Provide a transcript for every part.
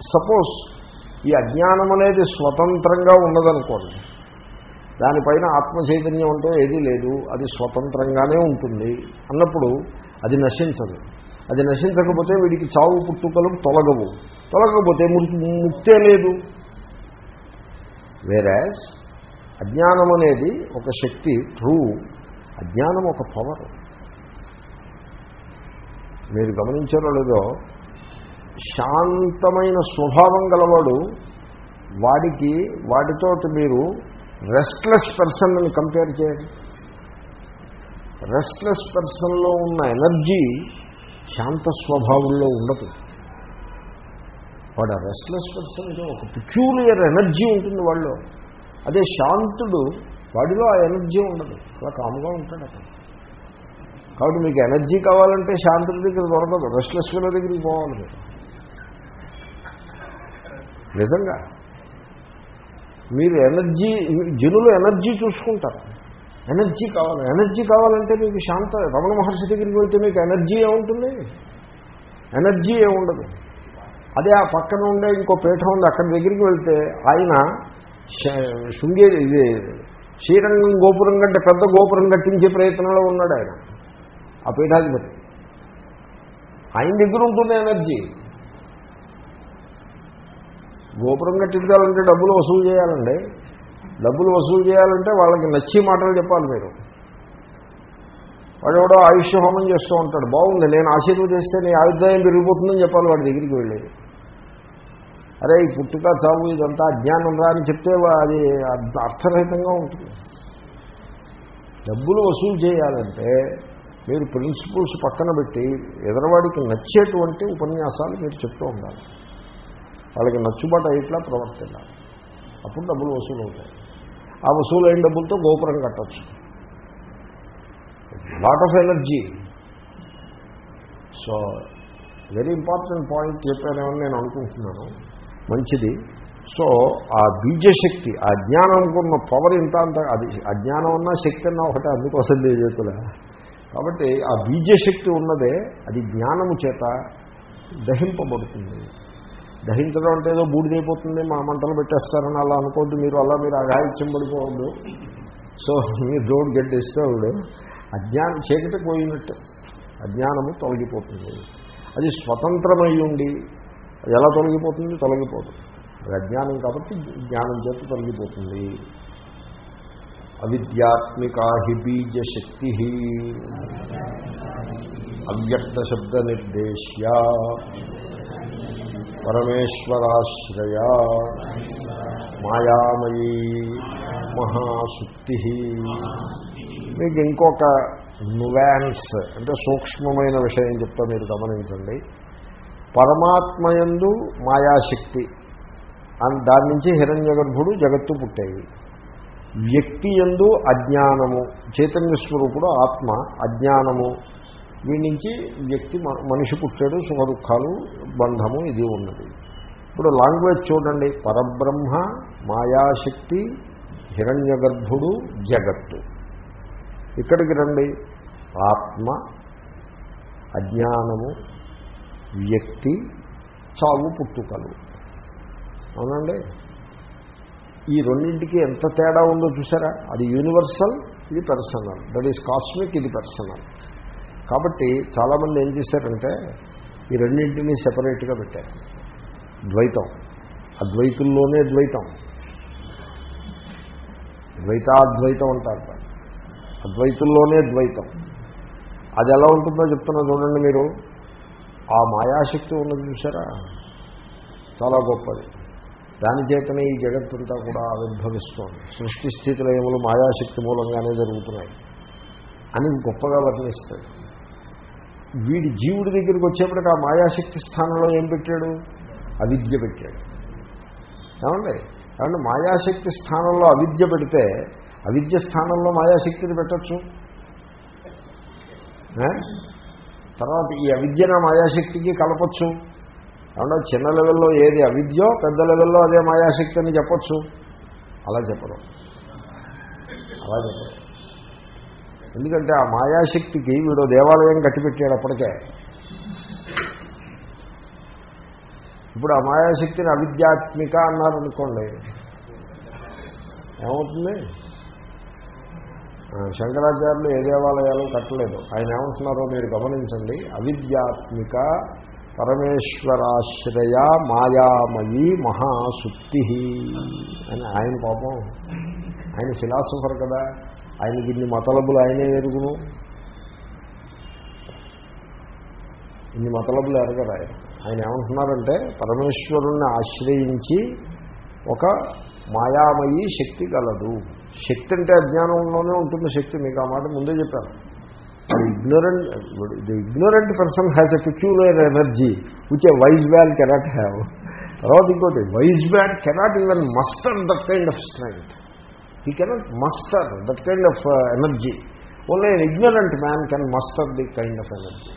Suppose ఈ అజ్ఞానం అనేది స్వతంత్రంగా ఉన్నదనుకోండి దానిపైన ఆత్మ చైతన్యం అంటే ఏదీ లేదు అది స్వతంత్రంగానే ఉంటుంది అన్నప్పుడు అది నశించదు. అది నశించకపోతే వీడికి చావు పుట్టుకలు తొలగవు. తొలగకపోతే ముక్తే లేదు. వేరాజ్ అజ్ఞానం అనేది ఒక శక్తి ట్రూ అజ్ఞానం ఒక పవర్ మీరు గమనించారో లేదో శాంతమైన స్వభావం గలవాడు వాడికి వాటితోటి మీరు రెస్ట్లెస్ పర్సన్ అని కంపేర్ చేయండి. రెస్ట్లెస్ పర్సన్లో ఉన్న ఎనర్జీ శాంత స్వభావంలో ఉండదు. వాడు రెస్ట్లెస్ పర్సన్గా ఒక పిక్యూలియర్ ఎనర్జీ ఉంటుంది వాళ్ళు అదే శాంతుడు వాడిలో ఆ ఎనర్జీ ఉండదు. అలా కాముగా ఉంటాడు అక్కడ కాబట్టి మీకు ఎనర్జీ కావాలంటే శాంతుడి దగ్గర దొరకదు. రెస్ట్లెస్ ఫీల్ దగ్గరికి పోవాలి మీరు. నిజంగా. మీరు ఎనర్జీ జనులు ఎనర్జీ చూసుకుంటారు. ఎనర్జీ కావాలి. ఎనర్జీ కావాలంటే మీకు శాంత రమణ మహర్షి దగ్గరికి వెళ్తే మీకు ఎనర్జీ ఏముంటుంది? ఎనర్జీ ఏముండదు. అదే ఆ పక్కన ఉండే ఇంకో పీఠం ఉంది అక్కడి దగ్గరికి వెళ్తే ఆయన శ- శృంగేరి ఇది శ్రీరంగం గోపురం కంటే పెద్ద గోపురం కట్టించే ప్రయత్నంలో ఉన్నాడు ఆయన ఆ పీఠాధిపతి. ఆయన దగ్గర ఉంటుంది ఎనర్జీ. గోపురం కట్టించాలంటే డబ్బులు వసూలు చేయాలండి. డబ్బులు వసూలు చేయాలంటే వాళ్ళకి నచ్చి మాటలు చెప్పాలి మీరు. వాడు ఎవడో ఆయుష్య హోమం చేస్తూ ఉంటాడు. బాగుంది నేను ఆశీర్వదిస్తే నీ ఆయుర్దాయం పెరిగిపోతుందని చెప్పాలి వాడి దగ్గరికి వెళ్ళేది అరే ఈ పుట్టుక చావు ఇదంతా అజ్ఞానం రా అని చెప్తే అది అర్థరహితంగా ఉంటుంది. డబ్బులు వసూలు చేయాలంటే మీరు ప్రిన్సిపల్స్ పక్కన పెట్టి ఎదరవాడికి నచ్చేటువంటి ఉపన్యాసాలు మీరు చెప్తూ ఉండాలి. వాళ్ళకి నచ్చుబాటు అయ్యేట్లా ప్రవర్తిల్లాలి అప్పుడు డబ్బులు వసూలు అవుతాయి ఆ వసూలు అయిన డబ్బులతో గోపురం కట్టచ్చు. Lot of energy so very important point చెప్పానేమని నేను అనుకుంటున్నాను. మంచిది. సో ఆ బీజశక్తి ఆ జ్ఞానంకున్న పవర్ ఇంత అంత అది అజ్ఞానం అన్నా శక్తి అన్నా ఒకటే అందుకోసం చేతుల కాబట్టి ఆ బీజశక్తి ఉన్నదే అది జ్ఞానము చేత దహింపబడుతుంది. దహించడం అంటే ఏదో బూడిదైపోతుంది మా మంటలు పెట్టేస్తారని అలా అనుకోవద్దు మీరు అలా మీరు అఘాయిత్యం పడిపోవద్దు సో మీరు డోంట్ గెట్ అజ్ఞానం చీకటి పోయినట్టు అజ్ఞానము తొలగిపోతుంది. అది స్వతంత్రమై ఉండి అది ఎలా తొలగిపోతుంది? తొలగిపోతుంది అది అజ్ఞానం కాబట్టి జ్ఞానం చేత తొలగిపోతుంది. అవిద్యాత్మికా హి బీజశక్తి. అవ్యక్త శబ్ద నిర్దేశ్య. పరమేశ్వరాశ్రయ. మాయామయీ మహాశుక్తి. మీకు ఇంకొక నువాన్స్ అంటే సూక్ష్మమైన విషయం చెప్తా మీరు గమనించండి. పరమాత్మయందు మాయాశక్తి. అండ్ దాని నుంచి హిరణ్య గర్భుడు జగత్తు పుట్టాయి. వ్యక్తి ఎందు అజ్ఞానము చైతన్య స్వరూపుడు ఆత్మ అజ్ఞానము వీడి నుంచి వ్యక్తి మ- మనిషి పుట్టాడు సుఖ దుఃఖాలు బంధము ఇది ఉన్నది. ఇప్పుడు లాంగ్వేజ్ చూడండి. పరబ్రహ్మ మాయాశక్తి హిరణ్య గర్భుడు జగత్తు. ఇక్కడికి రండి. ఆత్మ అజ్ఞానము వ్యక్తి చావు పుట్టుకలు. అవునండి? ఈ రెండింటికి ఎంత తేడా ఉందో చూసారా? అది యూనివర్సల్ ఇది పర్సనల్. దట్ ఈస్ కాస్మిక్ ఇది పర్సనల్. కాబట్టి చాలామంది ఏం చేశారంటే ఈ రెండింటినీ సెపరేట్గా పెట్టారు. ద్వైతం. అద్వైతుల్లోనే ద్వైతం. ద్వైతాద్వైతం అంటారు అద్వైతుల్లోనే ద్వైతం. అది ఎలా ఉంటుందో చెప్తున్నా చూడండి మీరు. ఆ మాయాశక్తి ఉన్నది చూసారా చాలా గొప్పది. దాని చేతనే ఈ జగత్తంతా కూడా ఆవిర్భవిస్తోంది. సృష్టి స్థితిలో ఏములు మాయాశక్తి మూలంగానే జరుగుతున్నాయి. అని గొప్పగా వర్ణిస్తాడు వీడి జీవుడి దగ్గరికి వచ్చేప్పటికి ఆ మాయాశక్తి స్థానంలో ఏం పెట్టాడు? అవిద్య పెట్టాడు. ఏమండి? ఏమంటే మాయాశక్తి స్థానంలో అవిద్య పెడితే అవిద్య స్థానంలో మాయాశక్తిని పెట్టచ్చు? తర్వాత ఈ అవిద్యన మాయాశక్తికి కలపచ్చు. ఏమన్నా చిన్న లెవెల్లో ఏది అవిద్యో పెద్ద లెవెల్లో అదే మాయాశక్తి అని చెప్పచ్చు? అలా చెప్పరు. అలా చెప్పరు. ఎందుకంటే ఆ మాయాశక్తికి వీడు దేవాలయం కట్టిపెట్టాడు అప్పటికే. ఇప్పుడు ఆ మాయాశక్తిని అవిద్యాత్మిక అన్నారనుకోండి. ఏమవుతుంది? శంకరాచార్యులు ఏ దేవాలయాలు కట్టలేదు. ఆయన ఏమంటున్నారో మీరు గమనించండి. అవిద్యాత్మిక పరమేశ్వరాశ్రయ మాయామయీ మహాసుక్తి అని ఆయన పాపం ఆయన ఫిలాసఫర్ కదా. ఆయనకి ఇన్ని మతలబులు ఆయనే ఎరుగును? ఇన్ని మతలబులు ఎరగరు ఆయన? ఆయన ఏమంటున్నారంటే పరమేశ్వరుణ్ణి ఆశ్రయించి ఒక మాయామయీ శక్తి గలదు. శక్తి అంటే అజ్ఞానంలోనే ఉంటుంది శక్తి మీకు ఆ మాట ముందే చెప్పాను. Ignorant the ignorant person has a peculiar energy which a wise man cannot have తర్వాత ఇంకోటి wise man cannot even muster that kind of strength he cannot muster that kind of energy only ignorant man can muster the kind of energy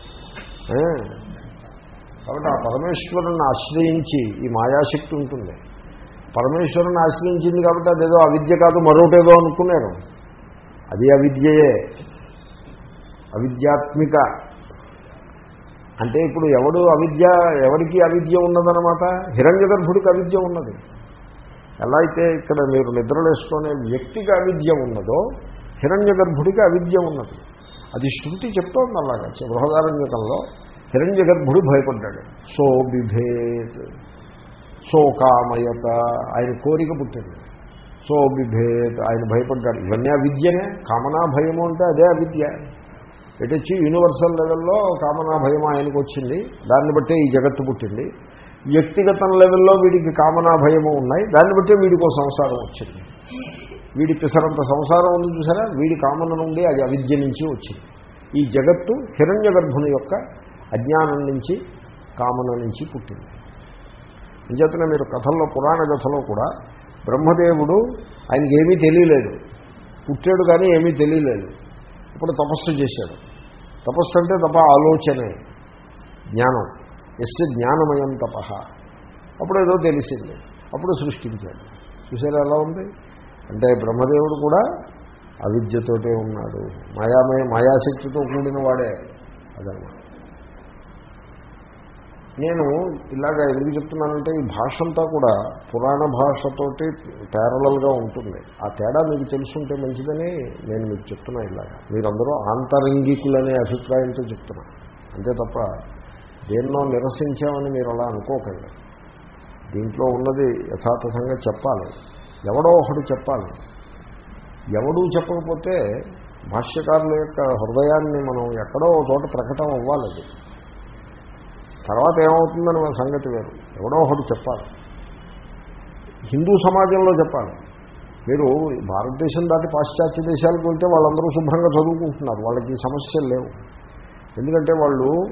కాబట్టి ఆ పరమేశ్వరుని ఆశ్రయించి ఈ మాయాశక్తి ఉంటుంది. పరమేశ్వరుని ఆశ్రయించింది కాబట్టి అదేదో అవిద్య కాదు మరొకటేదో అనుకున్నారు అది అవిద్యయే. అవిద్యాత్మిక. అంటే ఇప్పుడు ఎవడు అవిద్య ఎవరికి అవిద్య ఉన్నదనమాట హిరణ్య గర్భుడికి అవిద్య ఉన్నది. ఎలా అయితే ఇక్కడ మీరు నిద్రలేసుకునే వ్యక్తికి అవిద్య ఉన్నదో హిరణ్య గర్భుడికి అవిద్య ఉన్నది. అది శృతి చెప్తోంది అలాగా బృహదారణ్యకంలో. హిరణ్య గర్భుడు భయపడ్డాడు. సో బిభేత్ సోకామయత ఆయన కోరిక పుట్టింది. సో బిభేత్ ఆయన భయపడ్డాడు. ఇవన్నీ అవిద్యనే కామనా భయము అంటే అదే అవిద్య. ఎటొచ్చి యూనివర్సల్ లెవెల్లో కామనా భయం ఆయనకు వచ్చింది దాన్ని బట్టే ఈ జగత్తు పుట్టింది. వ్యక్తిగత లెవెల్లో వీడికి కామనా భయము ఉన్నాయి. దాన్ని బట్టి వీడికి సంసారం వచ్చింది. వీడి పిసరంత సంసారం ఉంది చూసారా? వీడి కామన నుండి అది అవిద్య నుంచి వచ్చింది. ఈ జగత్తు హిరణ్య గర్భుని యొక్క అజ్ఞానం నుంచి కామన నుంచి పుట్టింది. అంచేతనే మీరు కథల్లో పురాణ కథలో కూడా బ్రహ్మదేవుడు ఆయనకి ఏమీ తెలియలేదు. పుట్టాడు కానీ ఏమీ తెలియలేదు. ఇప్పుడు తపస్సు చేశాడు. తపస్సు అంటే తప ఆలోచనే జ్ఞానం. ఎస్ జ్ఞానమయం తప. అప్పుడు ఏదో తెలిసింది. అప్పుడు సృష్టించాడు. చూసారు ఎలా ఉంది? అంటే బ్రహ్మదేవుడు కూడా అవిద్యతోటే ఉన్నాడు. మాయామయ మాయాశక్తితో కూడిన వాడే అదనమాట. నేను ఇలాగ ఎందుకు చెప్తున్నానంటే ఈ భాష అంతా కూడా పురాణ భాషతోటి ప్యారలల్గా ఉంటుంది. ఆ తేడా మీకు తెలుసుంటే మంచిదని నేను మీకు చెప్తున్నా ఇలాగ. మీరందరూ ఆంతరంగికులనే అభిప్రాయంతో చెప్తున్నా. అంతే తప్ప దేన్నో నిరసించామని మీరు అలా అనుకోకండి. దీంట్లో ఉన్నది యథాతథంగా చెప్పాలి. ఎవడో ఒకడు చెప్పాలి. ఎవడూ చెప్పకపోతే భాష్యకారుల యొక్క హృదయాన్ని మనం ఎక్కడో ఒక చోట ప్రకటన అవ్వాలి అది. తర్వాత ఏమవుతుందని మన సంగతి వేరు. ఎవడో ఒకటి చెప్పాలి. హిందూ సమాజంలో చెప్పాలి. మీరు భారతదేశం దాటి పాశ్చాత్య దేశాలకు వెళ్తే వాళ్ళందరూ శుభ్రంగా చదువుకుంటున్నారు. వాళ్ళకి సమస్యలు లేవు. ఎందుకంటే వాళ్ళు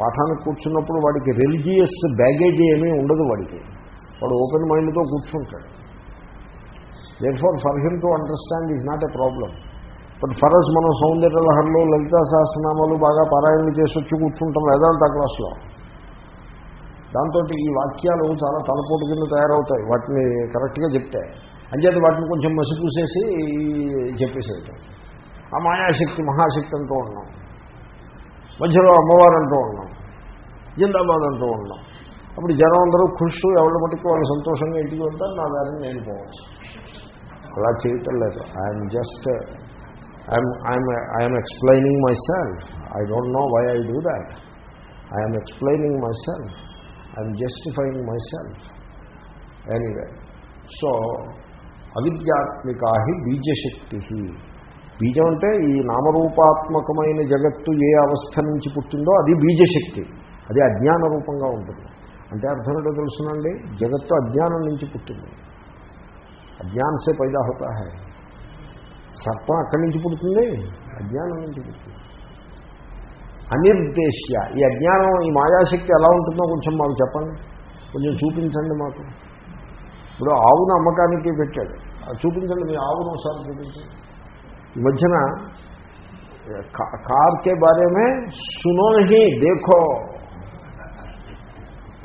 పాఠానికి కూర్చున్నప్పుడు వాడికి రిలీజియస్ బ్యాగేజ్ ఏమీ ఉండదు వాడికి. వాడు ఓపెన్ మైండ్తో కూర్చుంటాడు. Therefore for him to understand is not a problem but for us మనం సౌందర్య లహర్లు లలితా సహస్రనామాలు బాగా పారాయణలు చేసి వచ్చి కూర్చుంటాం వేదాంత క్లాస్లో. దాంతో ఈ వాక్యాలు చాలా తలపోటు కింద తయారవుతాయి. వాటిని కరెక్ట్గా చెప్తే. అంచేత వాటిని కొంచెం మసిపూసేసి చెప్పేసేయటం. ఆ మాయాశక్తి మహాశక్తి అంటూ ఉన్నాం. మధ్యలో అమ్మవారు అంటూ ఉన్నాం. జిందాబాద్ అంటూ ఉన్నాం. అప్పుడు జనం అందరూ ఖుషు ఎవరి మటుకు వాళ్ళు సంతోషంగా ఇంటికి వెళ్తారు నా దారిని నేను పోవచ్చు. అలా చేయటం లేదు. I'm just I'm I'm I'm explaining myself I don't know why I do that I'm explaining myself I'm justifying myself anyway so అవిద్యాత్మికా హి బీజశక్తి బీజం అంటే ఈ నామరూపాత్మకమైన జగత్తు ఏ అవస్థ నుంచి పుట్టిందో అది బీజశక్తి అది అజ్ఞాన రూపంగా ఉంటుంది. అంటే అర్థం ఏంటో తెలుసునండి? జగత్తు అజ్ఞానం నుంచి పుట్టింది. అజ్ఞాన్ సే పైదా హోతా హై. సర్పం అక్కడి నుంచి పుడుతుంది అజ్ఞానం నుంచి పుట్టింది అనిర్దేశ్య. ఈ అజ్ఞానం ఈ మాయాశక్తి ఎలా ఉంటుందో కొంచెం మాకు చెప్పండి. కొంచెం చూపించండి మాకు. ఇప్పుడు ఆవును అమ్మకానికి పెట్టాడు. అది చూపించండి మీ ఆవును ఒకసారి చూపించండి. ఈ మధ్యన కార్కే బారేమే సునోహి దేఖో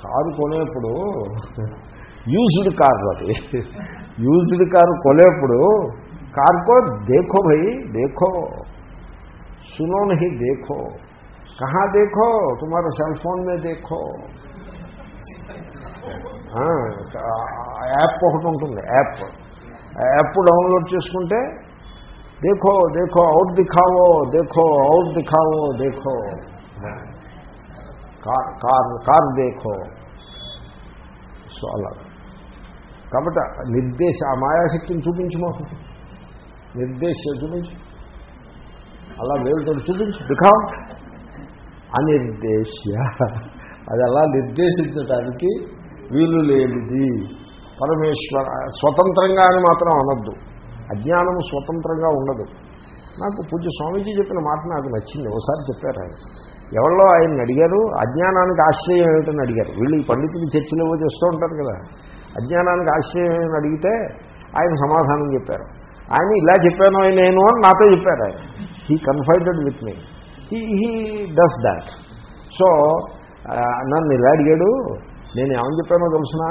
కారు కొనేప్పుడు యూజ్డ్ కార్ అది యూజ్డ్ కారు కొనేప్పుడు కార్ కో దేఖో భయ్ దేఖో सुनो नहीं देखो कहाँ देखो तुम्हारे सेल फोन में देखो ఆ, యాప్ ఒకటి ఉంటుంది యాప్ ఆ యాప్ డౌన్లోడ్ చేసుకుంటే దేఖో దేఖో అవుట్ దిఖావో దేఖో అవుట్ దిఖావో దేఖో కార్ కార్ దేఖో. సో అలా. కాబట్టి నిర్దేశ ఆ మాయాశక్తిని చూపించు మాకు. నిర్దేశ చూపించు. అలా వేలుతో చూపించు. దిఖావ్ అనిర్దేశ్య. అది అలా నిర్దేశించడానికి వీలు లేనిది. పరమేశ్వర స్వతంత్రంగా అని మాత్రం అనొద్దు. అజ్ఞానం స్వతంత్రంగా ఉండదు. నాకు పూజ స్వామీజీ చెప్పిన మాట నాకు నచ్చింది. ఒకసారి చెప్పారు ఆయన. ఎవరిలో ఆయన అడిగారు అజ్ఞానానికి ఆశ్చర్యం ఏమిటని అడిగారు. వీళ్ళు ఈ పండితులు చర్చలు ఏవో చేస్తూ ఉంటారు కదా. అజ్ఞానానికి ఆశ్రయం ఏమని అడిగితే ఆయన సమాధానం చెప్పారు. ఆయన ఇలా చెప్పాను నేను అని నాతో చెప్పారు ఆయన. He confided with me he he does that so నన్ను ఇలా అడిగాడు నేను ఏమని చెప్పానో తెలుసిన?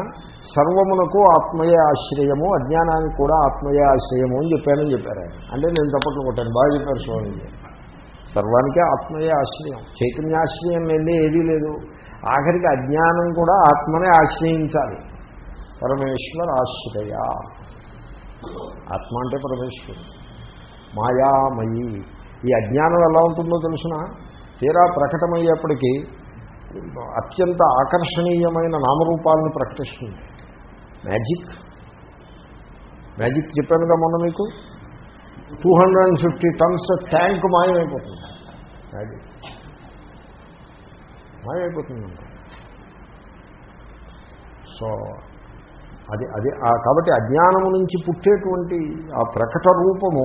సర్వమునకు ఆత్మయే ఆశ్రయము అజ్ఞానానికి కూడా ఆత్మయే ఆశ్రయము అని చెప్పానని చెప్పారు ఆయన. అంటే నేను తప్పట్లు కొట్టాను. బాగా చెప్పారు స్వామి సర్వానికే ఆత్మయే ఆశ్రయం. చైతన్యాశ్రయం వెళ్ళి ఏదీ లేదు. ఆఖరికి అజ్ఞానం కూడా ఆత్మనే ఆశ్రయించాలి. పరమేశ్వర ఆశ్రయ. ఆత్మ అంటే పరమేశ్వరుడు. మాయామయి. ఈ అజ్ఞానం ఎలా ఉంటుందో తెలిసిన? తీరా ప్రకటమయ్యేప్పటికీ అత్యంత ఆకర్షణీయమైన నామరూపాలను ప్రకటిస్తుంది. మ్యాజిక్. మ్యాజిక్ చెప్పానుగా మొన్న మీకు? Two hundred and fifty tons tank మాయమైపోతుంది. అది. మాయమైపోతుంది సో అది అది కాబట్టి అజ్ఞానము నుంచి పుట్టేటువంటి ఆ ప్రకట రూపము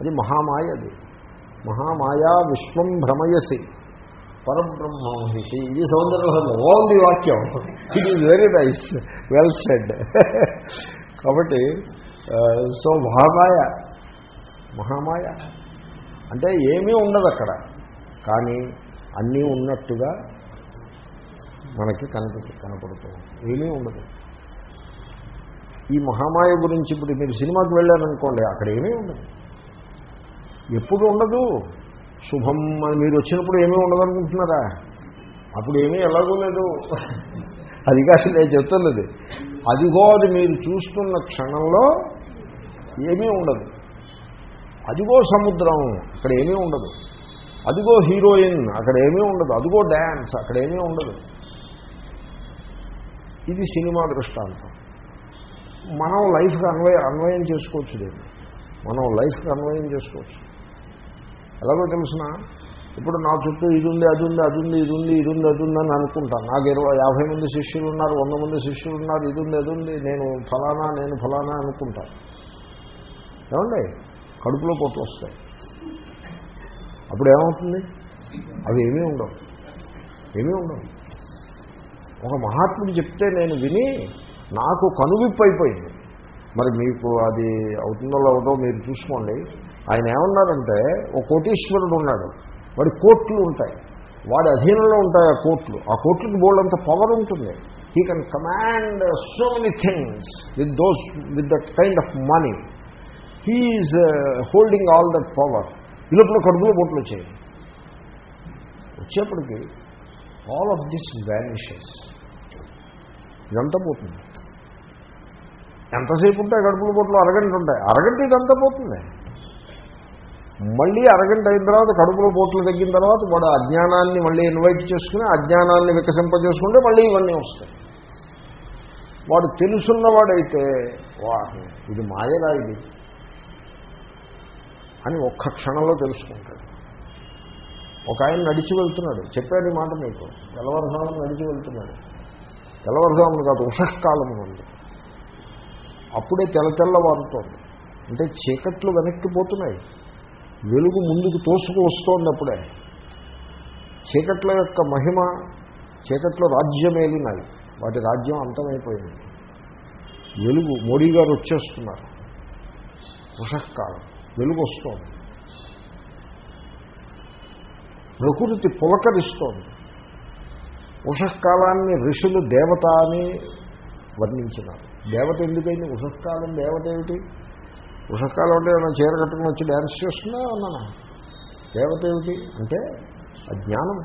అది మహామాయ అది. మహామాయా విశ్వం భ్రమయసి పరబ్రహ్మహిషి. ఇది సౌందర్యం ఓన్లీ వాక్యం. It is very nice well said కాబట్టి సో మహామాయ మహామాయ. అంటే ఏమీ ఉండదు అక్కడ. కానీ అన్నీ ఉన్నట్టుగా మనకి కనిపి కనపడుతూ ఏమీ ఉండదు. ఈ మహామాయ గురించి ఇప్పుడు మీరు సినిమాకి వెళ్ళారనుకోండి అక్కడ ఏమీ ఉండదు. ఎప్పుడు ఉండదు? శుభం అని మీరు వచ్చినప్పుడు ఏమీ ఉండదు అనుకుంటున్నారా అప్పుడు ఏమీ ఎలాగూ లేదు. అది కాదు నేను చెప్తున్నది. అదిగో అది మీరు చూస్తున్న క్షణంలో ఏమీ ఉండదు. అదిగో సముద్రం అక్కడ ఏమీ ఉండదు. అదిగో హీరోయిన్ అక్కడ ఏమీ ఉండదు. అదిగో డ్యాన్స్ అక్కడ ఏమీ ఉండదు. ఇది సినిమా దృష్టాంతం. మనం లైఫ్కి అన్వయ అన్వయం చేసుకోవచ్చు దీన్ని. మనం లైఫ్కి అన్వయం చేసుకోవచ్చు. ఎలాగో తెలిసిన? ఇప్పుడు నా చుట్టూ ఇది ఉంది అది ఉంది అది ఉంది ఇది ఉంది ఇది ఉంది అది ఉంది అని అనుకుంటాను నాకు ఇరవై యాభై మంది శిష్యులు ఉన్నారు వంద మంది శిష్యులు ఉన్నారు ఇది ఉంది అది ఉంది నేను ఫలానా నేను ఫలానా అనుకుంటాను ఏమండి? కడుపులో పొట్టు వస్తాయి. అప్పుడు ఏమవుతుంది? అవి ఏమీ ఉండవు. ఏమీ ఉండవు. ఒక మహాత్ముడు చెప్తే నేను విని నాకు కనువిప్పు అయిపోయింది మరి మీకు అది అవుతుందో లేదో మీరు చూసుకోండి. ఆయన ఏమన్నారంటే ఒక కోటీశ్వరుడు ఉన్నాడు. వాడి కోట్లు ఉంటాయి. వాడి అధీనంలో ఉంటాయి ఆ కోట్లు. ఆ కోట్లకు బోల్డ్ అంత పవర్ ఉంటుంది. He can command so many things with those with that kind of money he's holding all that power ఈ లోపల కడుపులో బోట్లు వచ్చాయి. వచ్చేప్పటికి ఆల్ ఆఫ్ దిస్ వ్యానిషెస్ ఇదంతా పోతుంది. ఎంతసేపు ఉంటాయి కడుపుల బొట్లు అరగంట ఉంటాయి. అరగంట ఇదంతా పోతుంది. మళ్ళీ అరగంట అయిన తర్వాత కడుపులో బోట్లు తగ్గిన తర్వాత వాడు అజ్ఞానాన్ని మళ్ళీ ఇన్వైట్ చేసుకుని అజ్ఞానాన్ని వికసింపజేసుకుంటే మళ్ళీ ఇవన్నీ వస్తాయి. వాడు తెలుసున్నవాడైతే వా ఇది మాయరా ఇది. అని ఒక్క క్షణంలో తెలుసుకుంటాడు. ఒక ఆయన నడిచి వెళ్తున్నాడు. చెప్పాడు ఈ మాట మీకు. తెల్లవారుసాము నడిచి వెళ్తున్నాడు. తెల్లవారుసాములు కాదు ఉషకాలము ఉంది. అప్పుడే తెల్ల తెల్లవారుతోంది. అంటే చీకట్లు వెనక్కి పోతున్నాయి. వెలుగు ముందుకు తోసుకు వస్తోంది అప్పుడే. చీకట్ల యొక్క మహిమ చీకట్లో రాజ్యమేలినాయి వాటి రాజ్యం అంతమైపోయింది. వెలుగు మోడీ గారు వచ్చేస్తున్నారు. ఉషకాలం వెలుగు వస్తోంది ప్రకృతి పులకరిస్తోంది. ఉషకాలాన్ని ఋషులు దేవత అని వర్ణించినారు. దేవత ఎందుకైంది? ఉషకాలం దేవత ఏమిటి? ఉషకాలం అంటే ఏమైనా చీర కట్టుకుని వచ్చి డ్యాన్స్ చేస్తున్నా ఉన్నానా దేవత ఏమిటి? అంటే అజ్ఞానం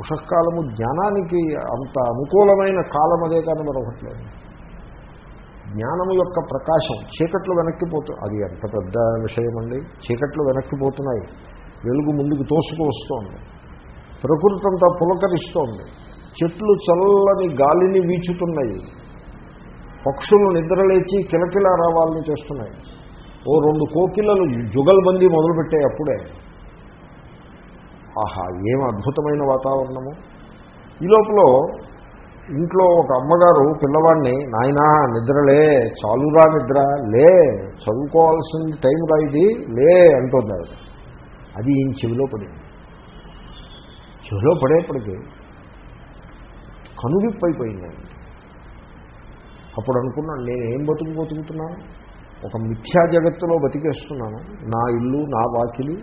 ఉషకాలము జ్ఞానానికి అంత అనుకూలమైన కాలం అదే కానీ మరొకట్లేదు జ్ఞానము యొక్క ప్రకాశం చీకట్లు వెనక్కిపోతు అది ఎంత పెద్ద విషయం అండి చీకట్లు వెనక్కిపోతున్నాయి వెలుగు ముందుకు తోసుకు వస్తోంది. ప్రకృతి అంతా పులకరిస్తోంది. చెట్లు చల్లని గాలిని వీచుతున్నాయి. పక్షులు నిద్రలేచి కిలకిలా రావాలని చేస్తున్నాయి. ఓ రెండు కోకిలలు జుగల్బందీ మొదలుపెట్టాయి అప్పుడే. ఆహా ఏం అద్భుతమైన వాతావరణము. ఈ లోపల ఇంట్లో ఒక అమ్మగారు పిల్లవాడిని నాయనా నిద్రలే చాలురా నిద్ర లే చదువుకోవాల్సిన టైం రా ఇది లే అంటున్నారు అది ఈయన చెవిలో పడింది. చెవిలో పడేప్పటికీ కనువిప్పైపోయింది ఆయనకి అప్పుడు అనుకున్నాను నేను ఏం బతుకు బతుకుతున్నాను ఒక మిథ్యా జగత్తులో బతికేస్తున్నాను. నా ఇల్లు నా వాకిలి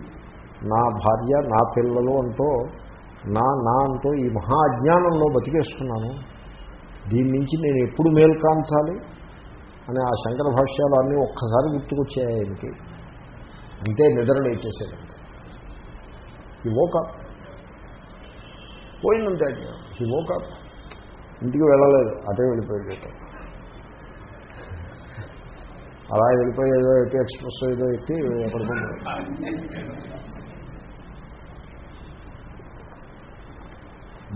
నా భార్య నా పిల్లలు అంటూ నా నా అంటూ ఈ మహా అజ్ఞానంలో బతికేస్తున్నాను. దీని నుంచి నేను ఎప్పుడు మేల్కాంచాలి అని ఆ శంకర భాష్యాలు అన్నీ ఒక్కసారి గుర్తుకొచ్చాయి ఆయనకి. అంతే నిద్ర లేచేసేదంటే ఈ ఓకప్ పోయిందంతే ఈ ఓకప్ ఇంటికి వెళ్ళలేదు. అదే వెళ్ళిపోయాడు అలా వెళ్ళిపోయి ఏదో ఎక్కి ఎక్స్ప్రెస్ ఏదో ఎక్కి పడుకుంటాడు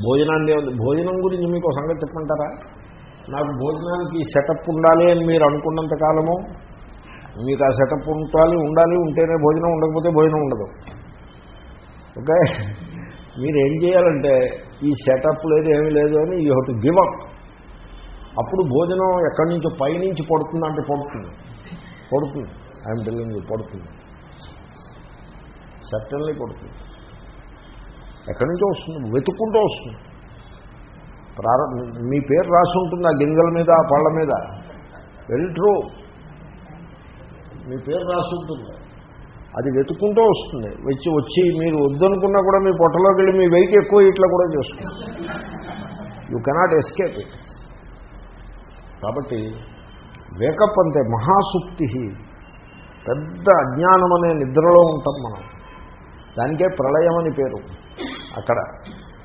భోజనాన్ని భోజనం గురించి మీకు సంగతి చెప్పమంటారా? నాకు భోజనానికి సెటప్ ఉండాలి అని మీరు అనుకున్నంత కాలము మీకు ఆ సెటప్ ఉండాలి ఉండాలి ఉంటేనే భోజనం ఉండకపోతే భోజనం ఉండదు. ఓకే? మీరు ఏం చేయాలంటే ఈ సెటప్ లేదు ఏమీ లేదు అని you have to give up. అప్పుడు భోజనం ఎక్కడి నుంచో పైనుంచి పడుతుందంటే పడుతుంది. పడుతుంది. ఐఎమ్ టెల్లింగ్ పడుతుంది. సర్టన్లీ పడుతుంది. ఎక్కడి నుంచో వస్తుంది వెతుక్కుంటూ వస్తుంది. ప్రారంభ మీ పేరు రాసి ఉంటుంది ఆ గింజల మీద ఆ పళ్ళ మీద. వెరీ ట్రూ మీ పేరు రాసి ఉంటుంది. అది వెతుక్కుంటూ వస్తుంది. వచ్చి వచ్చి మీరు వద్దనుకున్నా కూడా మీ పొట్టలోకి వెళ్ళి మీ వెయిట్ ఎక్కువ ఇట్లా కూడా చేస్తుంది. యూ కెనాట్ ఎస్కేప్ ఇట్ కాబట్టి వేకప్ అంతే మహాసుప్తి పెద్ద అజ్ఞానం అనే నిద్రలో ఉంటాం మనం. దానికే ప్రళయం అని పేరు. అక్కడ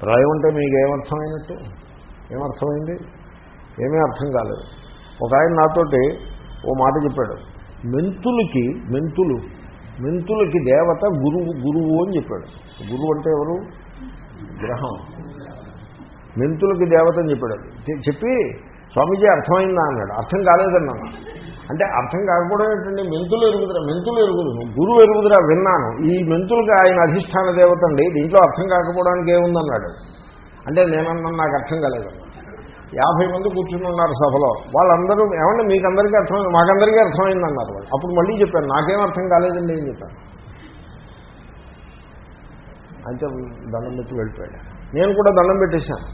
ప్రళయం అంటే మీకు ఏమర్థమైనట్టు ఏమర్థమైంది? ఏమీ అర్థం కాలేదు. ఒక ఆయన నాతోటి ఓ మాట చెప్పాడు. మెంతులకి మెంతులు మెంతులకి దేవత గురువు గురువు అని చెప్పాడు. గురువు అంటే ఎవరు? గ్రహం. మెంతులకి దేవత అని చెప్పాడు. చెప్పి స్వామీజీ అర్థమైందా అన్నాడు. అర్థం కాలేదన్నా అంటే అర్థం కాకపోవడం ఏంటంటే మెంతులు ఎరుగుదరా మెంతులు ఎరుగుదు. గురువు ఎరుగుదరా విన్నాను. ఈ మెంతులుగా ఆయన అధిష్టాన దేవత అండి దీంట్లో అర్థం కాకపోవడానికి ఏముందన్నాడు? అంటే నేనన్నా నాకు అర్థం కాలేదు. యాభై మంది కూర్చుని ఉన్నారు సభలో. వాళ్ళందరూ ఏమన్నా మీకు అందరికీ అర్థమైంది మాకందరికీ అర్థమైంది అన్నారు వాళ్ళు. అప్పుడు మళ్ళీ చెప్పాను నాకేం అర్థం కాలేదండి ఏం చెప్పాను. అయితే దండం పెట్టి వెళ్ళిపోయాడు. నేను కూడా దండం పెట్టేశాను.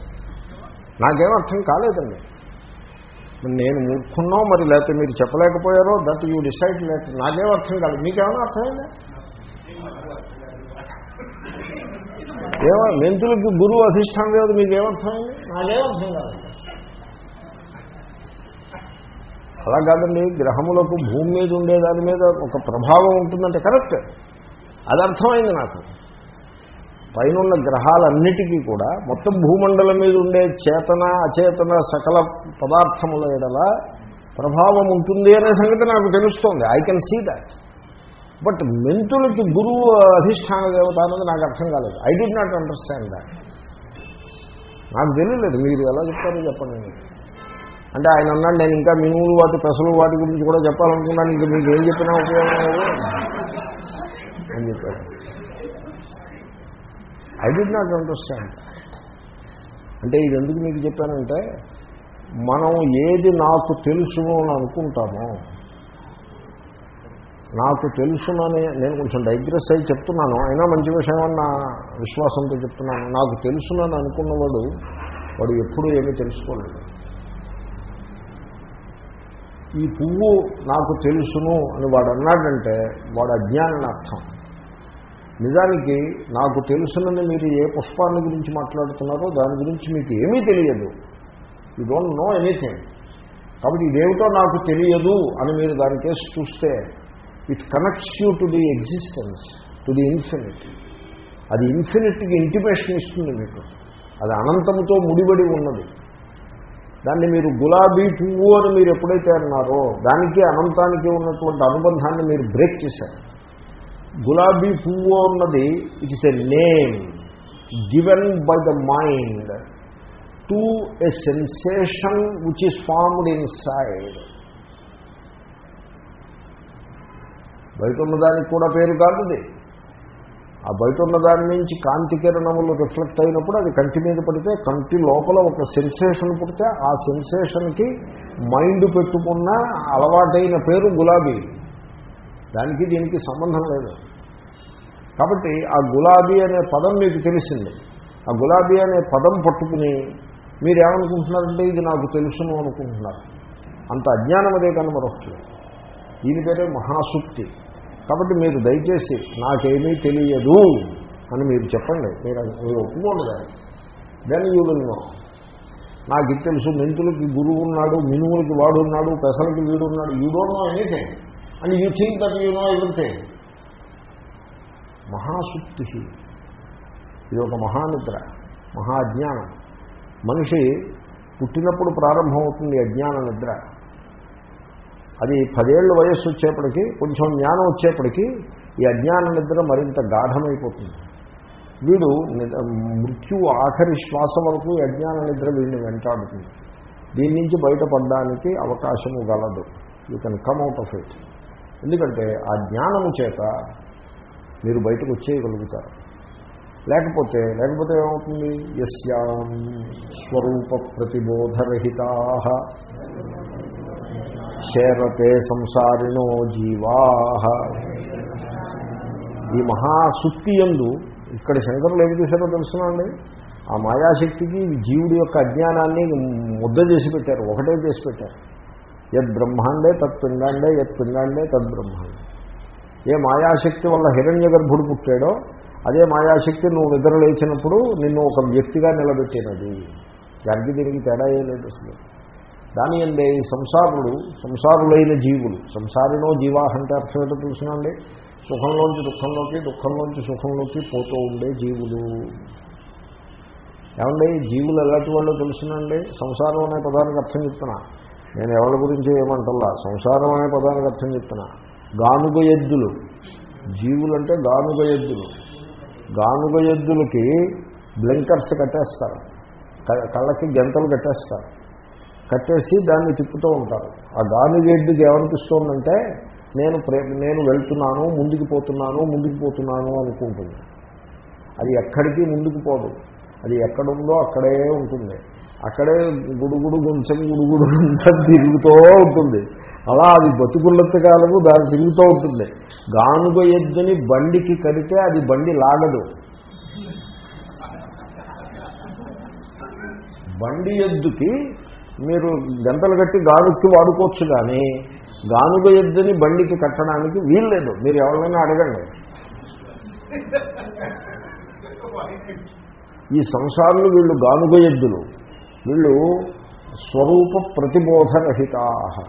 నాకేం అర్థం కాలేదండి. నేను మూర్ఖున్నో మరి లేకపోతే మీరు చెప్పలేకపోయారో దట్ యూ డిసైడ్ లేక నాకేం అర్థం కాలేదు మీకేమైనా అర్థమైందా? ఏమో మెంతులకి గురువు అధిష్టానం లేదు మీకేమర్థమైంది నాకేం అర్థం కాలేదు అలా కాదండి గ్రహములకు భూమి మీద ఉండే దాని మీద ఒక ప్రభావం ఉంటుందంటే కరెక్ట్. అది అర్థమైంది నాకు. పైన గ్రహాలన్నిటికీ కూడా మొత్తం భూమండలం మీద ఉండే చేతన అచేతన సకల పదార్థముల ఎడల ప్రభావం ఉంటుంది అనే సంగతి నాకు తెలుస్తోంది. I can see that but మెంతులకి గురువు అధిష్టాన దేవత అన్నది నాకు అర్థం కాలేదు. I did not understand that నాకు తెలియలేదు. మీరు ఎలా చెప్తారో చెప్పండి అంటే ఆయన అన్నాడు నేను ఇంకా మినుములు వాటి పెసలు వాటి గురించి కూడా చెప్పాలనుకున్నాను. ఇంకా మీకు ఏం చెప్పినా ఉపయోగం లేదు. అని చెప్పాడు. ఐ డి నాట్ అండర్స్టాండ్ అంటే ఇది ఎందుకు మీకు చెప్పానంటే మనం ఏది నాకు తెలుసును అని అనుకుంటామో నాకు తెలుసునని నేను కొంచెం డైగ్రెస్ అయి చెప్తున్నాను. అయినా మంచి విషయం అన్న నా విశ్వాసంతో చెప్తున్నాను. నాకు తెలుసునని అనుకున్నవాడు వాడు ఎప్పుడూ ఏమీ తెలుసుకోలేదు. ఈ పువ్వు నాకు తెలుసును అని వాడు అన్నాడంటే వాడు అజ్ఞానం అర్థం. నిజానికి నాకు తెలుసునని మీరు ఏ పుష్పాన్ని గురించి మాట్లాడుతున్నారో దాని గురించి మీకు ఏమీ తెలియదు. యూ డోంట్ నో ఎనీథింగ్ కాబట్టి ఇదేమిటో నాకు తెలియదు అని మీరు దాని కేసు చూస్తే it connects you to the existence to the infinite అది ఇన్ఫినిట్కి ఇంటిమేషన్ ఇస్తుంది మీకు. అది అనంతముతో ముడిబడి ఉన్నది. దాన్ని మీరు గులాబీ పువ్వు అని మీరు ఎప్పుడైతే అన్నారో దానికి అనంతానికి ఉన్నటువంటి అనుబంధాన్ని మీరు బ్రేక్ చేశారు. గులాబీ పువ్వు అన్నది it is a name given by the mind to a sensation which is formed inside బయట ఉన్నదానికి కూడా పేరు కాదు ఆ బయట ఉన్న దాని నుంచి కాంతి కిరణములు రిఫ్లెక్ట్ అయినప్పుడు అది కంటి మీద పడితే కంటి లోపల ఒక సెన్సేషన్ పుడితే ఆ సెన్సేషన్కి మైండ్ పెట్టుకున్న అలవాటైన పేరు గులాబీ. దానికి దీనికి సంబంధం లేదు. కాబట్టి ఆ గులాబీ అనే పదం మీకు తెలిసింది. ఆ గులాబీ అనే పదం పట్టుకుని మీరు ఏమనుకుంటున్నారంటే ఇది నాకు తెలుసును అనుకుంటున్నారు. అంత అజ్ఞానం అదే కానీ మరొకటి దీని పేరే మహాసుక్తి కాబట్టి మీరు దయచేసి నాకేమీ తెలియదు అని మీరు చెప్పండి. మీరు మీరు ఒప్పుకోండి దాన్ని. దెన్ యూ విల్ నో నాకు ఇది తెలుసు. మెంతులకి గురువు ఉన్నాడు మినుములకి వాడు ఉన్నాడు పెసలకి వీడు ఉన్నాడు. You don't know anything and you think that you know everything మహాసుక్తి ఇది ఒక మహానిద్ర మహాజ్ఞానం. మనిషి పుట్టినప్పుడు ప్రారంభమవుతుంది అజ్ఞాన నిద్ర. అది పదేళ్ళు వయస్సు వచ్చేప్పటికీ కొంచెం జ్ఞానం వచ్చేప్పటికీ ఈ అజ్ఞాన నిద్ర మరింత గాఢమైపోతుంది. వీడు మృత్యు ఆఖరి శ్వాస వరకు అజ్ఞాన నిద్ర వీడిని వెంటాడుతుంది. దీని నుంచి బయటపడడానికి అవకాశము గలదు. You can come out of it ఎందుకంటే ఆ జ్ఞానము చేత మీరు బయటకు వచ్చేయగలుగుతారు. లేకపోతే లేకపోతే ఏమవుతుంది? యస్యాం స్వరూప ప్రతిబోధరహితా. చేరతే సంసారిణో జీవా. ఈ మహాశుక్తి ఎందు ఇక్కడ శంకరులు ఏమి చేశారో తెలుసునండి ఆ మాయాశక్తికి జీవుడి యొక్క అజ్ఞానాన్ని ముద్ద చేసి పెట్టారు ఒకటే చేసి పెట్టారు. యద్ బ్రహ్మాండే తత్ పిండాండే యత్ పిండాండే తద్ బ్రహ్మాండే ఏ మాయాశక్తి వల్ల హిరణ్య గర్భుడు పుట్టాడో అదే మాయాశక్తి నువ్వు నిద్రలేచినప్పుడు నిన్ను ఒక వ్యక్తిగా నిలబెట్టినది. దానికి దీనికి తేడా ఏం లేదు అసలు. దాని అందే ఈ సంసారుడు సంసారులైన జీవులు సంసారినో జీవాహ అంటే అర్థం ఏంటో తెలుసునండి? సుఖంలోంచి దుఃఖంలోకి దుఃఖంలోంచి సుఖంలోకి పోతూ ఉండే జీవులు. ఏమండి? జీవులు ఎలాంటి వాళ్ళు తెలుసునండి? సంసారం అనే పదానికి అర్థం చెప్తున్నా. నేను ఎవరి గురించి ఏమంటల్లా? సంసారం అనే పదానికి అర్థం చెప్తున్నా. గానుగ ఎద్దులు జీవులు అంటే గానుగ ఎద్దులు గానుగ ఎద్దులకి బ్లింకర్స్ కట్టేస్తారు. కళ్ళకి గంటలు కట్టేస్తారు. కట్టేసి దాన్ని తిప్పుతూ ఉంటారు. ఆ గానుగ ఎద్దుకి ఏమనిపిస్తోందంటే నేను ప్రే నేను వెళ్తున్నాను ముందుకు పోతున్నాను ముందుకు పోతున్నాను అనుకుంటుంది. అది ఎక్కడికి ముందుకు పోదు. అది ఎక్కడుందో అక్కడే ఉంటుంది. అక్కడే గుడుగుడు గుంచం గుడుగుడు గుంచం తిరుగుతూ ఉంటుంది. అలా అది బతుకున్నంత కాలము దాన్ని తిరుగుతూ ఉంటుంది. గానుగ ఎద్దుని బండికి కడితే అది బండి లాగదు. బండి ఎద్దుకి మీరు గంటలు కట్టి గానుక్కి వాడుకోవచ్చు కానీ గానుగ ఎద్దుని బండికి కట్టడానికి వీల్లేదు. మీరు ఎవరినైనా అడగండి. ఈ సంసారంలో వీళ్ళు గానుగ ఎద్దులు. వీళ్ళు స్వరూప ప్రతిబోధరహితా.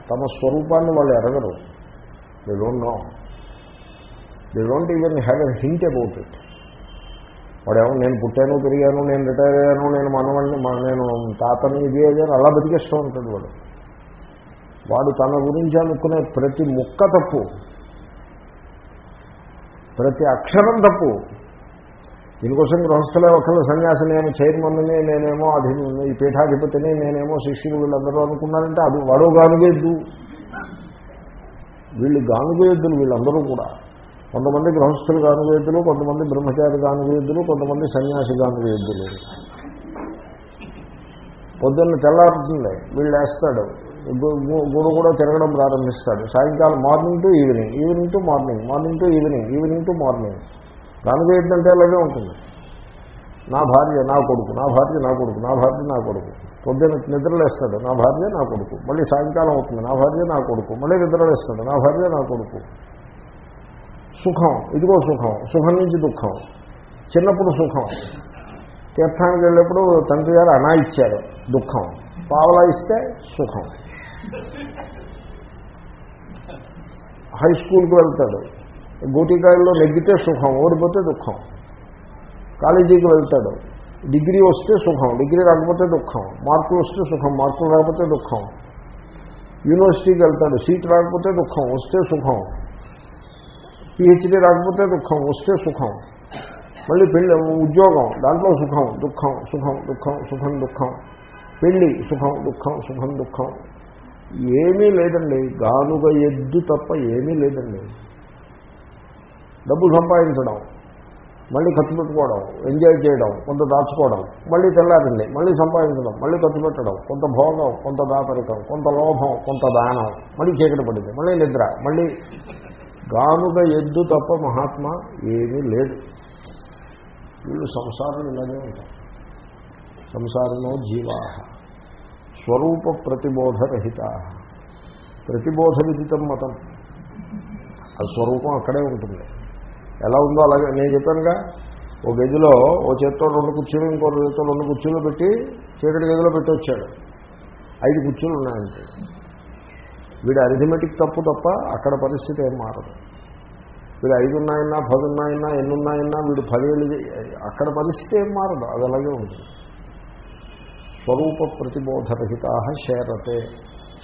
తమ స్వరూపాన్ని వాళ్ళు ఎరగరు. They don't know they don't even have a hint about it వాడేమో నేను పుట్టాను పెరిగాను నేను రిటైర్ అయ్యాను నేను మనవాడిని మన- నేను తాతని ఇది అని అలా బతికేస్తూ ఉంటాడు వాడు. వాడు తన గురించి అనుకునే ప్రతి ముక్క తప్పు ప్రతి అక్షరం తప్పు దీనికోసం గృహస్థులే ఒకళ్ళు సన్యాసి నేను చైర్మన్ని నేనేమో అధి ఈ పీఠాధిపతిని నేనేమో శిష్యులు వీళ్ళందరూ అనుకున్నారంటే అది వాడో గానుగేద్దు. వీళ్ళు గానుగేద్దులు వీళ్ళందరూ కూడా. కొంతమంది గృహస్థులు గానుగేద్దులు కొంతమంది బ్రహ్మచారి గానుగేద్దులు కొంతమంది సన్యాసి గానుగేద్దులు. పొద్దున్న తెల్లారుతుంది వీళ్ళు వేస్తాడు గుడు కూడా తిరగడం ప్రారంభిస్తాడు. సాయంకాలం morning to evening evening to morning morning to evening evening to morning. దానికి అంటే అలాగే ఉంటుంది. నా భార్య నా కొడుకు నా భార్య నా కొడుకు నా భార్య నా కొడుకు. పొద్దున్న నిద్రలేస్తాడు నా భార్య నా కొడుకు. మళ్ళీ సాయంకాలం అవుతుంది నా భార్య నా కొడుకు. మళ్ళీ నిద్రలేస్తాడు నా భార్య నా కొడుకు. సుఖం ఇదిగో సుఖం సుఖం నుంచి దుఃఖం. చిన్నప్పుడు సుఖం. తీర్థానికి వెళ్ళినప్పుడు తండ్రి గారు అనా ఇచ్చారు దుఃఖం. పావలా ఇస్తే సుఖం. హై స్కూల్కి వెళ్తాడు. గోటికాయల్లో నెగ్గితే సుఖం ఓడిపోతే దుఃఖం. కాలేజీకి వెళ్తాడు డిగ్రీ వస్తే సుఖం డిగ్రీ రాకపోతే దుఃఖం మార్కులు వస్తే సుఖం మార్కులు రాకపోతే దుఃఖం. యూనివర్సిటీకి వెళ్తాడు సీట్ రాకపోతే దుఃఖం వస్తే సుఖం. పిహెచ్డీ రాకపోతే దుఃఖం వస్తే సుఖం. మళ్ళీ పెళ్ళి ఉద్యోగం దాంట్లో సుఖం దుఃఖం సుఖం దుఃఖం సుఖం దుఃఖం. పెళ్ళి సుఖం దుఃఖం సుఖం దుఃఖం. ఏమీ లేదండి గానుగ ఎద్దు తప్ప ఏమీ లేదండి. డబ్బులు సంపాదించడం మళ్ళీ ఖర్చు పెట్టుకోవడం ఎంజాయ్ చేయడం కొంత దాచుకోవడం మళ్ళీ తెల్లారండి మళ్ళీ సంపాదించడం మళ్ళీ ఖర్చు పెట్టడం కొంత భోగం కొంత దాపరికం కొంత లోభం కొంత దానం మళ్ళీ చీకటి పడింది మళ్ళీ నిద్ర మళ్ళీ గానుగ ఎద్దు తప్ప మహాత్మ ఏమీ లేదు. వీళ్ళు సంసారం ఇలాగే ఉంటారు. సంసారంలో జీవా స్వరూప ప్రతిబోధరహిత ప్రతిబోధ విదితం మతం. ఆ స్వరూపం అక్కడే ఉంటుంది. ఎలా ఉందో అలాగే నేను చెప్పానుగా ఓ గదిలో ఓ చేత్తో రెండు కుర్చీలు ఇంకో చేత్తో రెండు కుర్చీలు పెట్టి చీకటి గదిలో పెట్టి వచ్చాడు ఐదు కుర్చీలు ఉన్నాయంటే వీడు అరిథమెటిక్ తప్పు తప్ప అక్కడ పరిస్థితి ఏం మారదు. వీడు ఐదు ఉన్నాయన్నా పది ఉన్నాయన్నా ఎన్ని ఉన్నాయన్నా వీడు పదేళ్ళు అక్కడ పరిస్థితి ఏం మారదు. అది అలాగే ఉంటుంది. స్వరూప ప్రతిబోధరహిత శేరతే.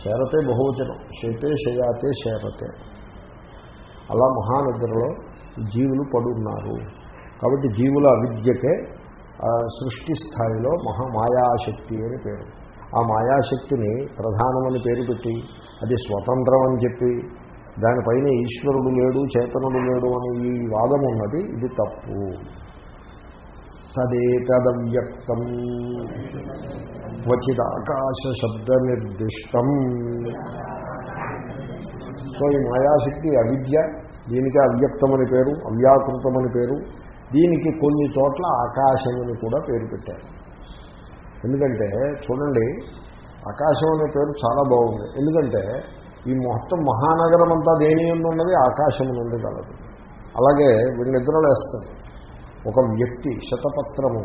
శేరతే బహువచనం. శైతే శయాతే శేరతే. అలా మహానిద్రలో జీవులు పడున్నారు. కాబట్టి జీవుల అవిద్యకే సృష్టి స్థాయిలో మహా మాయాశక్తి అని పేరు. ఆ మాయాశక్తిని ప్రధానమని పేరు పెట్టి అది స్వతంత్రం అని చెప్పి దానిపైన ఈశ్వరుడు లేడు చేతనుడు లేడు అని ఈ వాదం ఉన్నది ఇది తప్పు. తదేతదవ్యక్తం క్వచిదాకాశ శబ్ద నిర్దిష్టం సో ఈ మాయాశక్తి అవిద్య దీనికి అవ్యక్తమని పేరు అవ్యాకృతమని పేరు. దీనికి కొన్ని చోట్ల ఆకాశమని కూడా పేరు పెట్టారు. ఎందుకంటే చూడండి ఆకాశం అనే పేరు చాలా బాగుంది. ఎందుకంటే ఈ మొత్తం మహానగరం అంతా దేని ఉన్నది? ఆకాశం నుండి కలదు. అలాగే వీళ్ళు నిద్రలో వేస్తారు ఒక వ్యక్తి శతపత్రము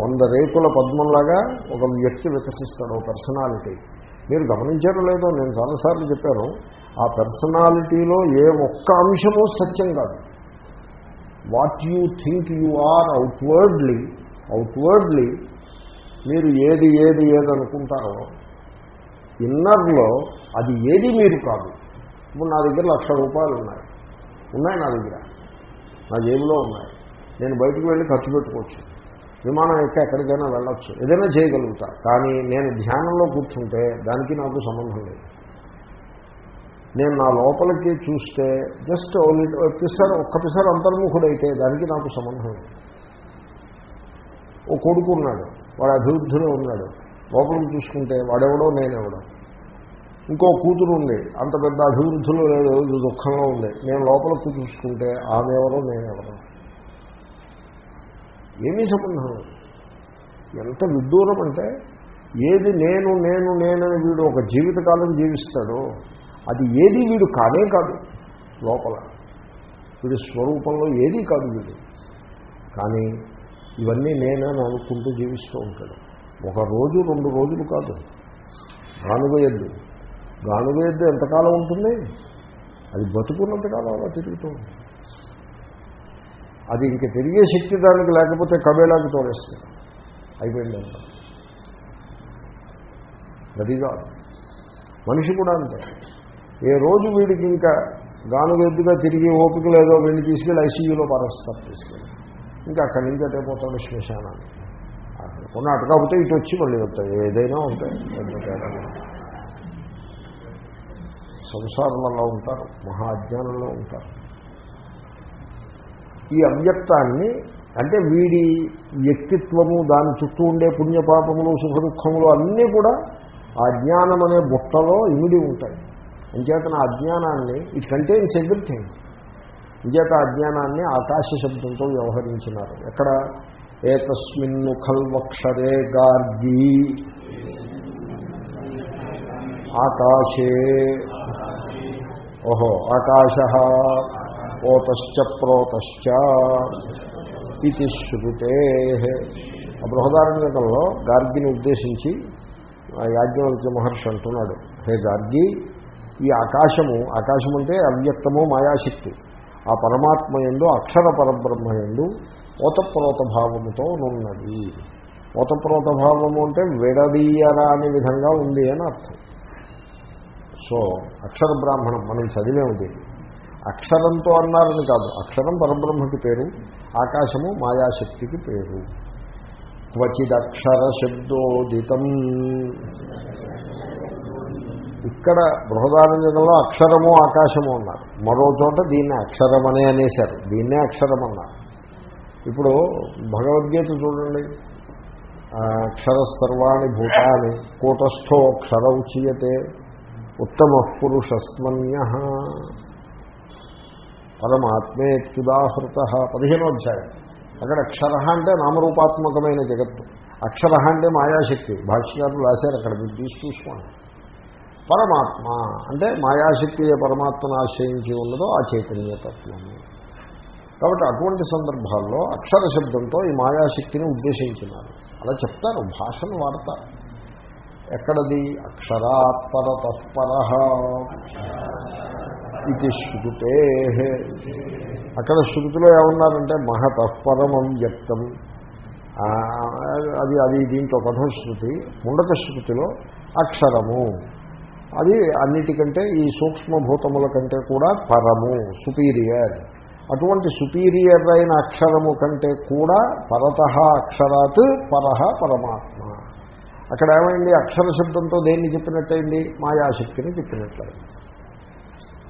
వంద రేకుల పద్మంలాగా ఒక వ్యక్తి వికసిస్తాడు ఒక పర్సనాలిటీ. మీరు గమనించారో లేదో నేను చాలాసార్లు చెప్పాను. ఆ పర్సనాలిటీలో ఏ ఒక్క అంశమో సత్యం కాదు. What you think you are outwardly outwardly మీరు ఏది ఏది ఏది అనుకుంటారో ఇన్నర్లో అది ఏది మీరు కాదు. ఇప్పుడు నా దగ్గర లక్ష రూపాయలు ఉన్నాయి. ఉన్నాయి నా దగ్గర. నా జేబులో ఉన్నాయి. నేను బయటకు వెళ్ళి ఖర్చు పెట్టుకోవచ్చు. విమానం ఎక్క ఎక్కడికైనా వెళ్ళొచ్చు. ఏదైనా చేయగలుగుతా. కానీ నేను ధ్యానంలో కూర్చుంటే దానికి నాకు సంబంధం లేదు. నేను నా లోపలికి చూస్తే జస్ట్ పిసర్ ఒక్క పిసర్ అంతర్ముఖుడైతే దానికి నాకు సంబంధం ఓ కొడుకు ఉన్నాడు వాడు అభివృద్ధిలో ఉన్నాడు. లోపలికి చూసుకుంటే వాడెవడో నేనెవడో. ఇంకో కూతురు ఉంది అంత పెద్ద అభివృద్ధిలో లేదు దుఃఖంలో ఉంది. నేను లోపలికి చూసుకుంటే ఆమె ఎవరో నేనెవరో. ఏమీ సంబంధం ఎంత విడ్డూరం అంటే ఏది నేను నేను నేనని వీడు ఒక జీవితకాలం జీవిస్తాడో అది ఏది వీడు కానే కాదు లోపల. వీడి స్వరూపంలో ఏదీ కాదు వీడు. కానీ ఇవన్నీ నేనని అనుకుంటూ జీవిస్తూ ఉంటాడు. ఒక రోజు రెండు రోజులు కాదు. గానుగ ఎద్దు. ఎంతకాలం ఉంటుంది? అది బతుకున్నంతకాలం అలా తిరుగుతూ ఉంటుంది. అది ఇంక తిరిగే శక్తి దానికి లేకపోతే కబేళాకి తోడేస్తుంది అయిపోయింది అంట అది కాదు. మనిషి కూడా అంతే. ఏ రోజు వీడికి ఇంకా గానుగెద్దుగా తిరిగి ఓపిక లేదో వెళ్ళి తీసుకెళ్ళి ఐసీయూలో పరస్తారు తీసుకెళ్ళి ఇంకా అక్కడి నుంచి అటే పోతాడు శ్మశానాన్ని కొన్ని అటు కాకపోతే ఇటు వచ్చి మళ్ళీ వస్తాయి ఏదైనా ఉంటాయి. సంసారంలో ఉంటారు. మహా అజ్ఞానంలో ఉంటారు. ఈ అవ్యక్తాన్ని అంటే వీడి వ్యక్తిత్వము దాని చుట్టూ ఉండే పుణ్యపాపములు సుఖ దుఃఖములు అన్నీ కూడా ఆ జ్ఞానం అనే బుట్టలో ఇమిడి ఉంటాయి. అంచేతన అజ్ఞానాన్ని ఇట్ కంటైన్స్ ఎవ్రీథింగ్ అంచేత అజ్ఞానాన్ని ఆకాశ శబ్దంతో వ్యవహరించినారు. ఎక్కడ? ఏతస్మిన్ను ఖల్వక్షరే గార్గి. ఆకాశే. ఓహో ఆకాశ ఓతశ్చ ప్రోతశ్చ ఇది శృతే. ఆ బృహదారణ్యకంలో గార్గిని ఉద్దేశించి యాజ్ఞవల్క్య మహర్షి అంటున్నాడు. హే గార్గి ఈ ఆకాశము ఆకాశం అంటే అవ్యక్తము మాయాశక్తి. ఆ పరమాత్మ ఎందు అక్షర పరబ్రహ్మ ఎందు ఓతప్రోత భావముతో నున్నది. ఓతప్రోత భావము అంటే విడదీయరాని విధంగా ఉంది అని అర్థం. సో అక్షర బ్రాహ్మణం మనం చదివేము దీన్ని అక్షరంతో అన్నారని కాదు అక్షరం పరబ్రహ్మకి పేరు ఆకాశము మాయాశక్తికి పేరు. క్వచిదక్షర శబ్దోదితం ఇక్కడ బృహదారంజంలో అక్షరము ఆకాశము అన్నారు. మరో చోట దీన్ని అక్షరమనే అనేశారు. దీన్నే అక్షరం అన్నారు. ఇప్పుడు భగవద్గీత చూడండి. అక్షర సర్వాణి భూతాన్ని కూటస్థో అక్షర ఉచ్యతే ఉత్తమ పురుషస్మన్య. పరమాత్మేత్యుదాహృత పదిహేనో అధ్యాయం. అక్కడ అక్షర అంటే నామరూపాత్మకమైన జగత్తు. అక్షర అంటే మాయాశక్తి. భాష్యాలు రాశారు అక్కడ. మీరు తీసి చూసుకోండి. పరమాత్మ అంటే మాయాశక్తి ఏ పరమాత్మను ఆశ్రయించి ఉన్నదో ఆ చైతన్యతత్వము కాబట్టి అటువంటి సందర్భాల్లో అక్షర శబ్దంతో ఈ మాయాశక్తిని ఉద్దేశించినారు. అలా చెప్తారు భాషను వాడతారు. ఎక్కడది? అక్షరాత్పర తత్పర ఇది శృతే అక్కడ శృతిలో ఏమన్నారంటే మహతఃపరమం వ్యక్తం. అది అది దీంట్లో కథోశృతి ముండక శృతిలో అక్షరము. అది అన్నిటికంటే ఈ సూక్ష్మభూతముల కంటే కూడా పరము సుపీరియర్. అటువంటి సుపీరియర్ అయిన అక్షరము కంటే కూడా పరత అక్షరాత్ పరహ పరమాత్మ. అక్కడ ఏమైంది? అక్షర శబ్దంతో దేన్ని చెప్పినట్టయింది? మాయాశక్తిని చెప్పినట్లయింది.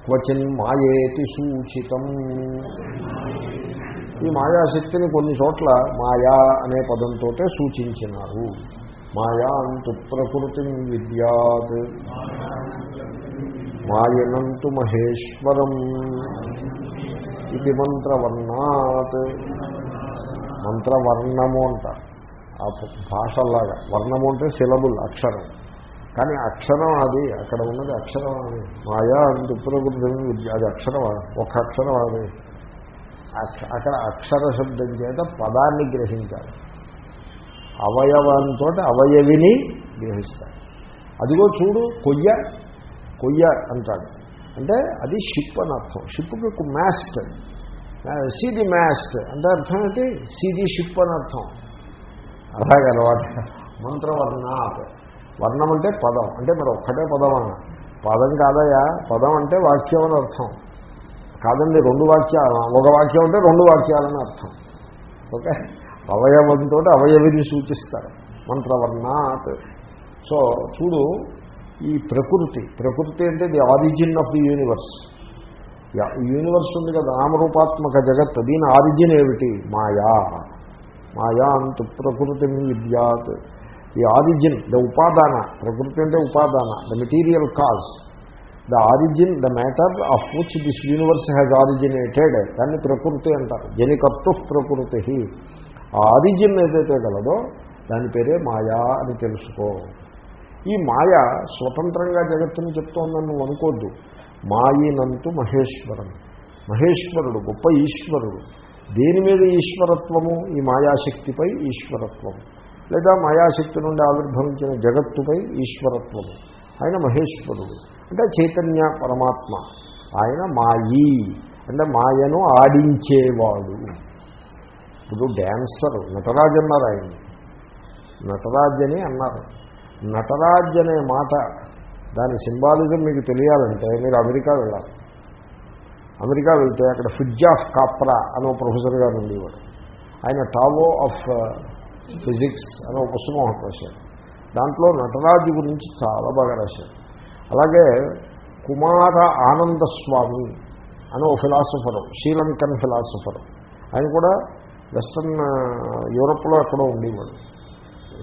క్వచిన్ మాయేతి సూచితం. ఈ మాయాశక్తిని కొన్ని చోట్ల మాయా అనే పదంతో సూచించినారు. మాయాంతు ప్రకృతి విద్యాత్. మాయనంతు మహేశ్వరం ఇది మంత్రవర్ణాత్. మంత్రవర్ణము అంట. ఆ భాషలాగా వర్ణము అంటే సిలబుల్ అక్షరం. కానీ అక్షరం అది అక్కడ ఉన్నది అక్షరం అది. మాయా దుప్పులగుద్ధి విద్య అది అక్షరం ఒక అక్షరం అది. అక్కడ అక్షర శబ్దం చేత పదాన్ని గ్రహించాలి. అవయవంతో అవయవిని గ్రహిస్తాడు అదిగో చూడు కొయ్య కొయ్య అంటాడు. అంటే అది షిప్ అని అర్థం. షిప్కి మ్యాస్ట్ సీది మ్యాస్ట్ అంటే అర్థం ఏంటి? సీది షిప్ అని అర్థం. అలాగనమాట మంత్రవర్ణాత్ వర్ణం అంటే పదం. అంటే మరి ఒక్కటే పదం అన్న. పదం కాదయా పదం అంటే వాక్యం అని అర్థం. కాదండి రెండు వాక్యాలు. ఒక వాక్యం అంటే రెండు వాక్యాలని అర్థం. ఓకే? అవయవంతో అవయవిని సూచిస్తారు. మంత్రవర్ణాత్. సో చూడు ఈ ప్రకృతి ప్రకృతి అంటే the origin of the universe. Universe ఉంది కదా నామరూపాత్మక జగత్ దీని ఆరిజిన్ ఏమిటి? మాయా. మాయా అంత ప్రకృతి విద్యాత్. ది ఆరిజిన్ ద ఉపాదాన ప్రకృతి అంటే ఉపాదాన the material cause. The origin the matter of which this universe has originated దాన్ని ప్రకృతి అంటారు. జనికర్తు ప్రకృతి. ఆ ఆరిజిన్ ఏదైతే గలదో దాని పేరే మాయా అని తెలుసుకో. ఈ మాయ స్వతంత్రంగా జగత్తుని చెప్తోందని నువ్వు అనుకోద్దు. మాయినంతు మహేశ్వరం. మహేశ్వరుడు గొప్ప ఈశ్వరుడు. దేని మీద ఈశ్వరత్వము? ఈ మాయాశక్తిపై ఈశ్వరత్వము. లేదా మాయాశక్తి నుండి ఆవిర్భవించిన జగత్తుపై ఈశ్వరత్వము. ఆయన మహేశ్వరుడు. అంటే చైతన్య పరమాత్మ. ఆయన మాయీ. అంటే మాయను ఆడించేవాడు. ఇప్పుడు డ్యాన్సర్ నటరాజ్ అన్నారు ఆయన. నటరాజ్ అని అన్నారు. నటరాజ్ అనే మాట దాని సింబాలిజం మీకు తెలియాలంటే మీరు అమెరికా వెళ్ళాలి. అమెరికా వెళ్తే అక్కడ ఫిడ్జ్ ఆఫ్ కాప్రా అని ఒక ప్రొఫెసర్ గారు ఉండేవాడు. ఆయన టావో ఆఫ్ ఫిజిక్స్ అని ఒక పుస్తకం ఒకటి రాశారు దాంట్లో నటరాజు గురించి చాలా బాగా రాశారు అలాగే కుమార ఆనంద స్వామి అని ఒక ఫిలాసఫరు శ్రీలంకన్ ఫిలాసఫరు. ఆయన కూడా వెస్ట్రన్ యూరప్లో ఎక్కడో ఉండేవాడు.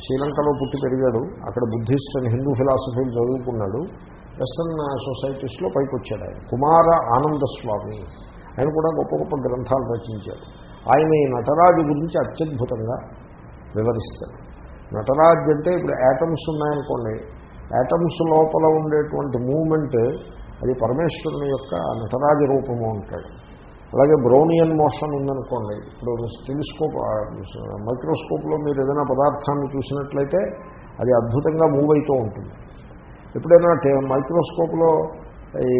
శ్రీలంకలో పుట్టి పెరిగాడు. అక్కడ బుద్ధిస్ట్ అని హిందూ ఫిలాసఫీలు చదువుకున్నాడు. వెస్ట్రన్ సొసైటీస్లో పైకి వచ్చాడు ఆయన. కుమార ఆనంద స్వామి ఆయన కూడా గొప్ప గొప్ప గ్రంథాలు రచించారు ఆయన ఈ నటరాజు గురించి అత్యద్భుతంగా వివరిస్తారు నటరాజ్ అంటే ఇప్పుడు యాటమ్స్ ఉన్నాయనుకోండి యాటమ్స్ లోపల ఉండేటువంటి మూమెంట్ అది పరమేశ్వరుని యొక్క నటరాజ రూపము అంటాడు. అలాగే బ్రౌనియన్ మోషన్ ఉందనుకోండి. ఇప్పుడు టెలిస్కోప్ మైక్రోస్కోప్లో మీరు ఏదైనా పదార్థాన్ని చూసినట్లయితే అది అద్భుతంగా మూవ్ అవుతూ ఉంటుంది. ఎప్పుడైనా మైక్రోస్కోప్లో ఈ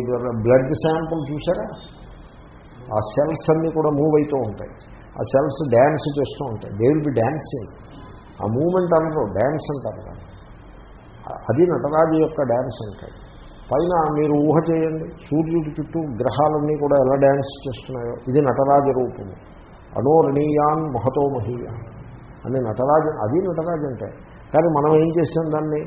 బ్లడ్ శాంపుల్ చూసారా? ఆ సెల్స్ అన్నీ కూడా మూవ్ అవుతూ ఉంటాయి. ఆ సెల్స్ డ్యాన్స్ చేస్తూ ఉంటాయి. దే విల్ బి డ్యాన్సింగ్ ఆ మూమెంట్ అనరు డ్యాన్స్ అంటారు అది నటరాజు యొక్క డ్యాన్స్ అంటాడు పైన మీరు ఊహ చేయండి. సూర్యుడి చుట్టూ గ్రహాలన్నీ కూడా ఎలా డ్యాన్స్ చేస్తున్నాయో. ఇది నటరాజ రూపము అనోరణీయాన్ మహతో మహీయాన్ అని నటరాజ అది నటరాజు అంటే. కానీ మనం ఏం చేసాం దాన్ని?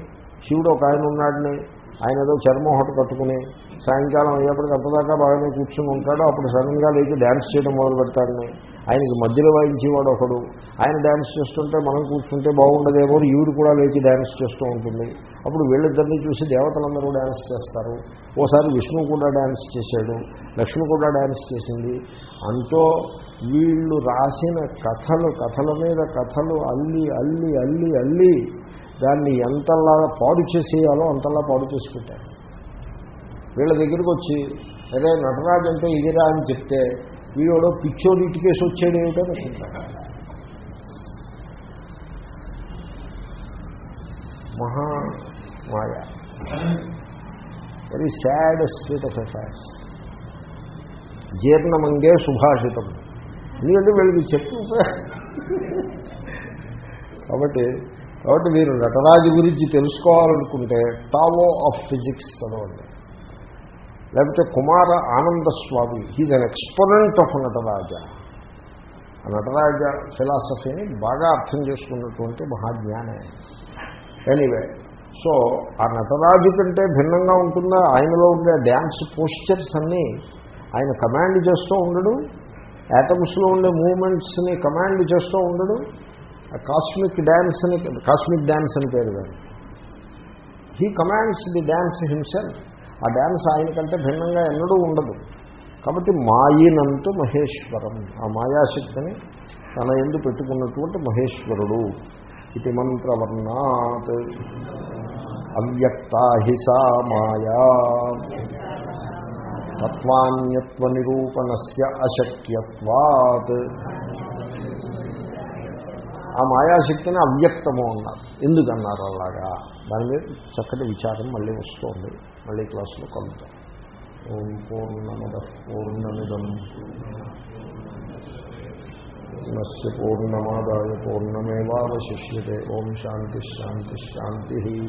శివుడు ఒక ఆయన ఉన్నాడని. ఆయన ఏదో చర్మం కట్టుకుని సాయంకాలం అయ్యేప్పటికి అంతదాకా బాగానే కూర్చుని ఉంటాడో. అప్పుడు సడన్గా లేచి డ్యాన్స్ చేయడం మొదలు పెడతాడని ఆయనకి మధ్యలో వాయించేవాడు ఒకడు. ఆయన డ్యాన్స్ చేస్తుంటే మనం కూర్చుంటే బాగుండదేమో ఈవిడు కూడా లేచి డ్యాన్స్ చేస్తూ ఉంటుంది. అప్పుడు వీళ్ళిద్దరిని చూసి దేవతలందరూ డ్యాన్స్ చేస్తారు. ఓసారి విష్ణువు కూడా డ్యాన్స్ చేశాడు. లక్ష్మి కూడా డ్యాన్స్ చేసింది. అంతో వీళ్ళు రాసిన కథలు కథల మీద కథలు అల్లి అల్లి అల్లి అల్లి దాన్ని ఎంతలా పాడు చేసేయాలో అంతలా పాడు చేసుకుంటారు. వీళ్ళ దగ్గరికి వచ్చి అరే నటరాజు అంటే ఇదిరా అని చెప్తే వీడోడో పిచ్చోడు ఇటుకేసి వచ్చాడు ఏమిటో మహా మాయా. Very sad state of affairs జీర్ణమంగే సుభాషితం. ఎందుకంటే వీళ్ళకి చెప్పు. కాబట్టి కాబట్టి మీరు నటరాజు గురించి తెలుసుకోవాలనుకుంటే టావో ఆఫ్ ఫిజిక్స్ చదవండి. లేకపోతే Kumara Ananda Swami he's an exponent of Nataraja. ఆ నటరాజ ఫిలాసఫీని బాగా అర్థం చేసుకున్నటువంటి మహాజ్ఞానే. ఎనీవే సో ఆ నటరాజు కంటే భిన్నంగా ఉంటుందా? ఆయనలో ఉండే డ్యాన్స్ పోస్చర్స్ అన్నీ ఆయన కమాండ్ చేస్తూ ఉండడు. యాటమ్స్లో ఉండే మూమెంట్స్ని కమాండ్ చేస్తూ ఉండడు. కాస్మిక్ డ్యాన్స్ అని కాస్మిక్ డ్యాన్స్ అని పేరు దాన్ని he commands the dance himself ఆ డ్యాన్స్ ఆయన కంటే భిన్నంగా ఎన్నడూ ఉండదు. కాబట్టి మాయినంత మహేశ్వరం. ఆ మాయాశక్తిని తన ఎందు పెట్టుకున్నటువంటి మహేశ్వరుడు. ఇది మంత్రవర్ణాత్. అవ్యక్తా హి సా మాయా. తత్వాన్యత్వ నిరూపణస్య అశక్యత్వాత్. ఆ మాయాశక్తిని అవ్యక్తము అన్నారు. ఎందుకన్నారు అలాగా? దాని మీద చక్కటి విచారం మళ్ళీ వస్తుంది. మళ్ళీ క్లాసులో కలుద్దాం. ఓం పూర్ణమద పూర్ణమిదం. పూర్ణస్ పూర్ణమాదాయ పూర్ణమేవాశిష్యతే ఓం శాంతి శాంతి శాంతి.